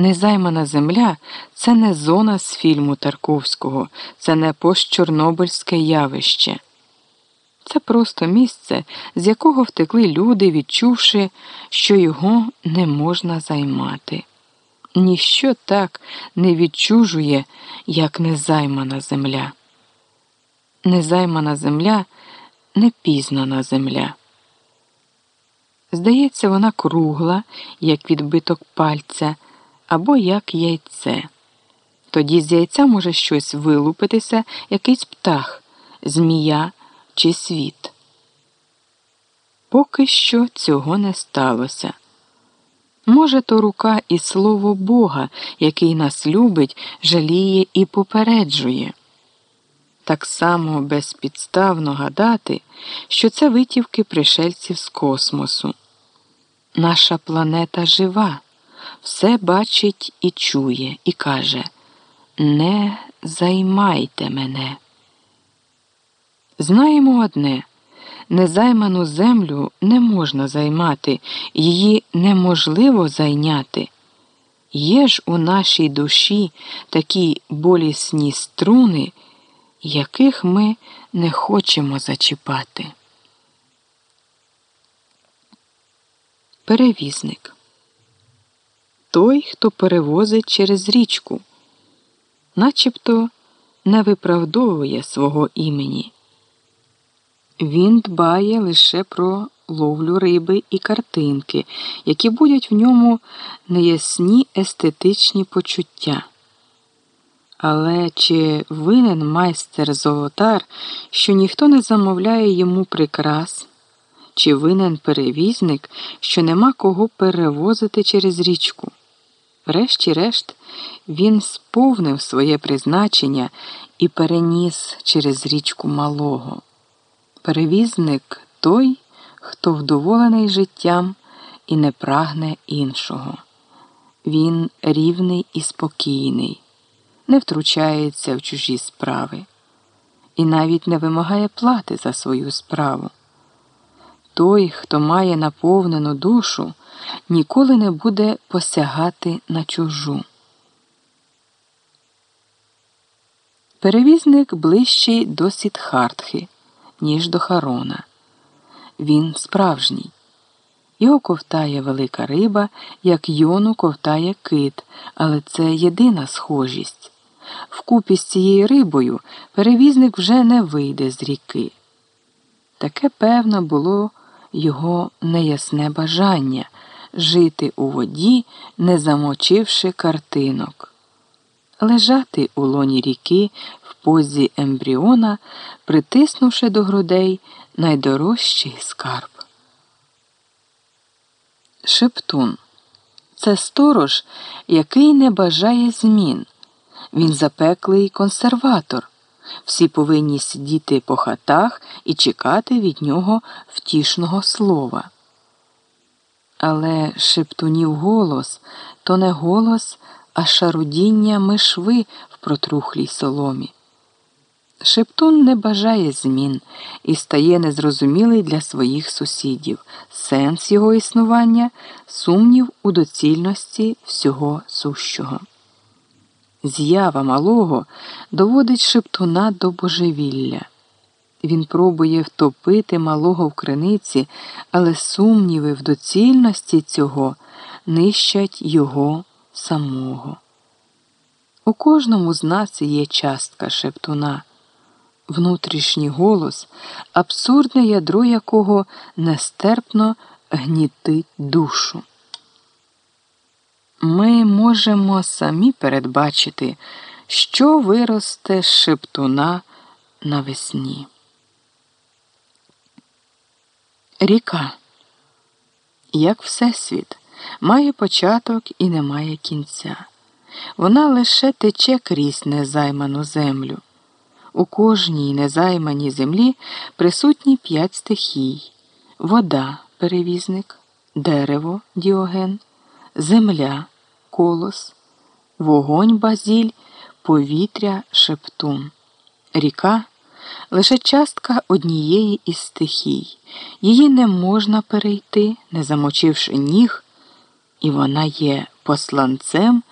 Незаймана земля це не зона з фільму Тарковського, це не постчорнобильське явище. Це просто місце, з якого втекли люди, відчувши, що його не можна займати. Ніщо так не відчужує, як незаймана земля. Незаймана земля непізнана земля. Здається, вона кругла, як відбиток пальця, або як яйце. Тоді з яйця може щось вилупитися, якийсь птах, змія чи світ. Поки що цього не сталося. Може, то рука і слово Бога, який нас любить, жаліє і попереджує. Так само безпідставно гадати, що це витівки пришельців з космосу. Наша планета жива, все бачить і чує, і каже Не займайте мене. Знаємо одне незайману землю не можна займати, її неможливо зайняти. Є ж у нашій душі такі болісні струни, яких ми не хочемо зачіпати. Перевізник той, хто перевозить через річку, начебто не виправдовує свого імені. Він дбає лише про ловлю риби і картинки, які будуть в ньому неясні естетичні почуття. Але чи винен майстер золотар, що ніхто не замовляє йому прикрас? Чи винен перевізник, що нема кого перевозити через річку? Врешті-решт, він сповнив своє призначення і переніс через річку малого. Перевізник той, хто вдоволений життям і не прагне іншого. Він рівний і спокійний, не втручається в чужі справи і навіть не вимагає плати за свою справу. Той, хто має наповнену душу, ніколи не буде посягати на чужу. Перевізник ближчий до Сідхартхи ніж до Харона. Він справжній. Його ковтає велика риба, як йону ковтає кит, але це єдина схожість. Вкупі з цією рибою перевізник вже не вийде з ріки. Таке, певно, було його неясне бажання жити у воді, не замочивши картинок, лежати у лоні ріки в позі ембріона, притиснувши до грудей найдорожчий скарб. Шептун це сторож, який не бажає змін. Він запеклий консерватор. Всі повинні сидіти по хатах і чекати від нього втішного слова. Але шептунів голос то не голос, а шарудіння мишви в протрухлій соломі. Шептун не бажає змін і стає незрозумілий для своїх сусідів, сенс його існування, сумнів у доцільності всього сущого. З'ява малого доводить шептуна до божевілля. Він пробує втопити малого в криниці, але сумніви в доцільності цього нищать його самого. У кожному з нас є частка шептуна внутрішній голос, абсурдне ядро якого нестерпно гнітить душу. Ми можемо самі передбачити, що виросте з шептуна навесні. Ріка, як Всесвіт, має початок і не має кінця. Вона лише тече крізь незайману землю. У кожній незайманій землі присутні п'ять стихій: вода перевізник, дерево діоген, земля колос, вогонь базіль, повітря шептун, ріка лише частка однієї із стихій. Її не можна перейти, не замочивши ніг, і вона є посланцем